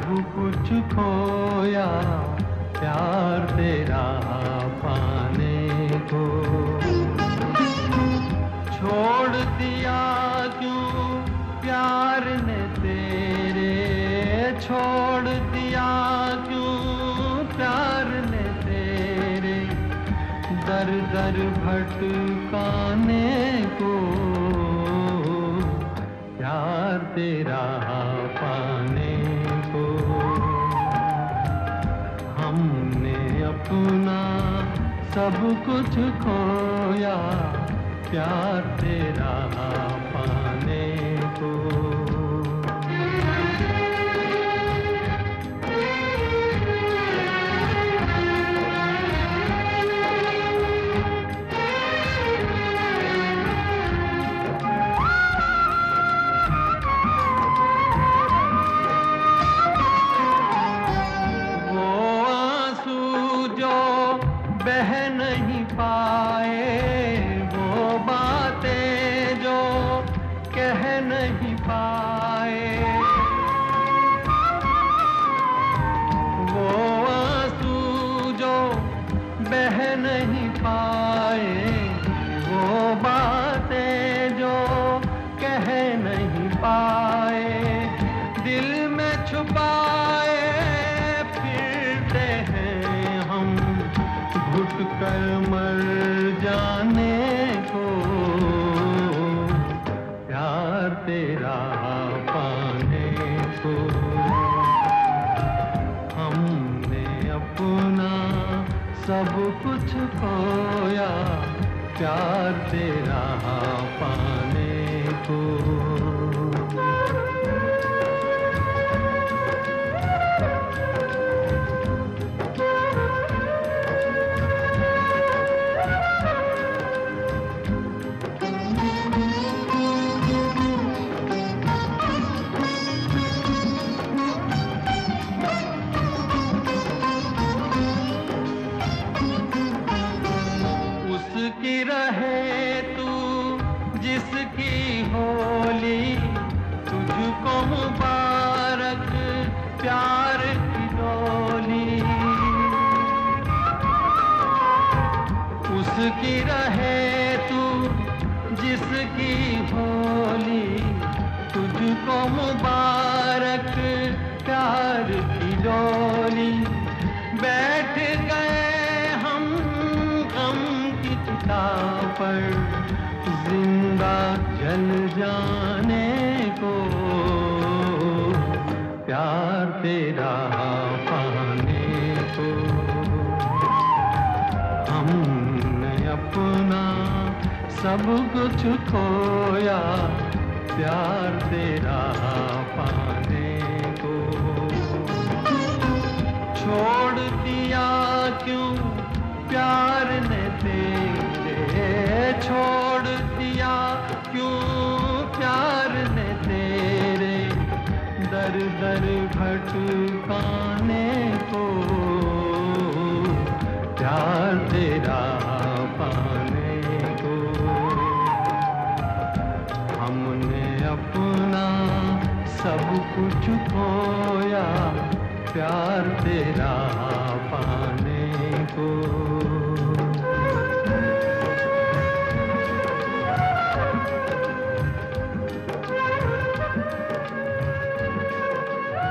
सब कुछ खोया, प्यार तेरा पाने को। छोड़ दिया क्यों, प्यार ने तेरे, छोड़ दिया क्यों, प्यार ने तेरे, दर दर भटकाने को। प्यार तेरा पाने अपना सब कुछ खोया प्यार तेरा पाने नहीं पाए। तेरा पाने को। हमने अपना सब कुछ खोया प्यार तेरा पाने उसकी रहे तू, जिसकी होली, तुझको मुबारक, प्यार की डोली। बैठ गए हम गम की चिता पर, ज़िंदा जल जाने को। प्यार तेरा पाने को। सब कुछ खोया, प्यार तेरा पाने को। छोड़ दिया क्यों, प्यार ने तेरे? छोड़ दिया क्यों, प्यार ने तेरे? दर दर भटकाने अपना सब कुछ खोया प्यार तेरा पाने को।